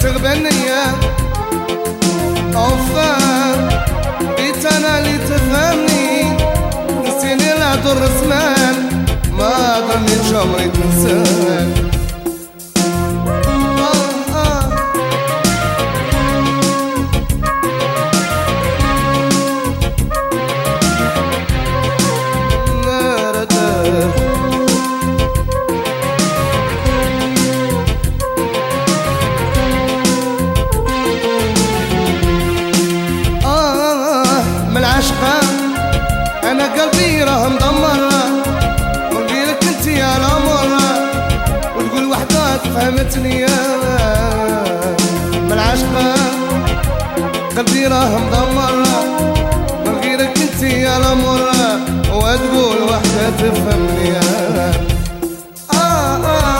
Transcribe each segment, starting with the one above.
تغبنية. أوفا بيت أنا اللي تفهمني. نسيني لا ضر زمان ما ظنيتش عمري تنساك فهمتني من العشقة قلبي راه مدمر من غيرك انت يا الأمر وتقول وحدة تفهمني آه آه.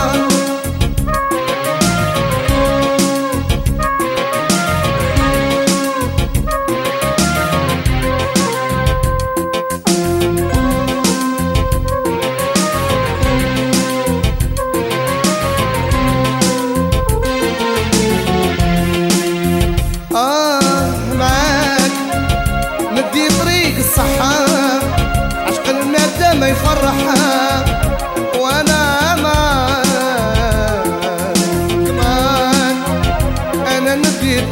يفرحها وأنا معاك كمان.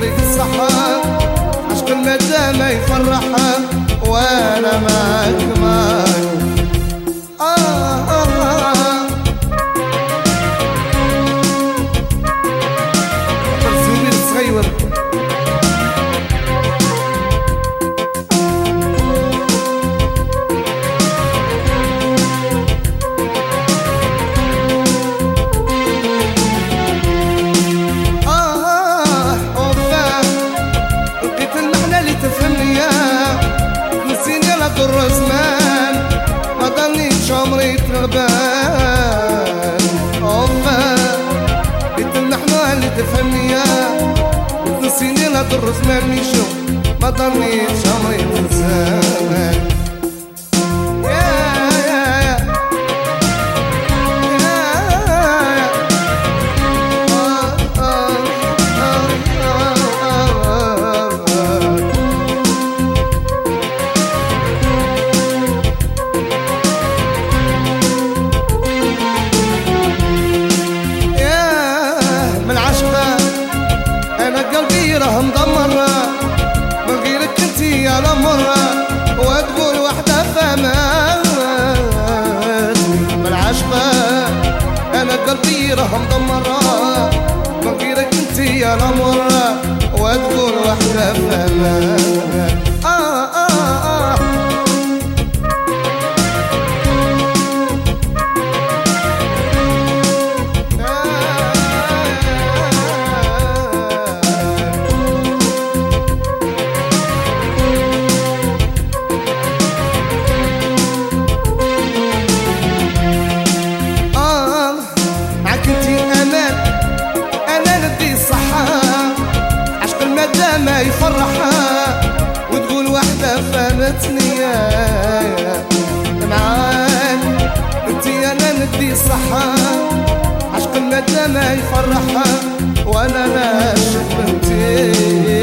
طريق الصحة عشق ما يفرحها وأنا معاك كمان. نسيني لا ضر زمان نشوف يا الأمر وتقول وحدة فهمتني من أنا قلبي راه مدمر من غيرك أنت يا الأمر وتقول وحدة فهمتني دفنتني نعان انتي أنا ندي صحة. عشق الندى ما يفرحها. وأنا ناشف بنتي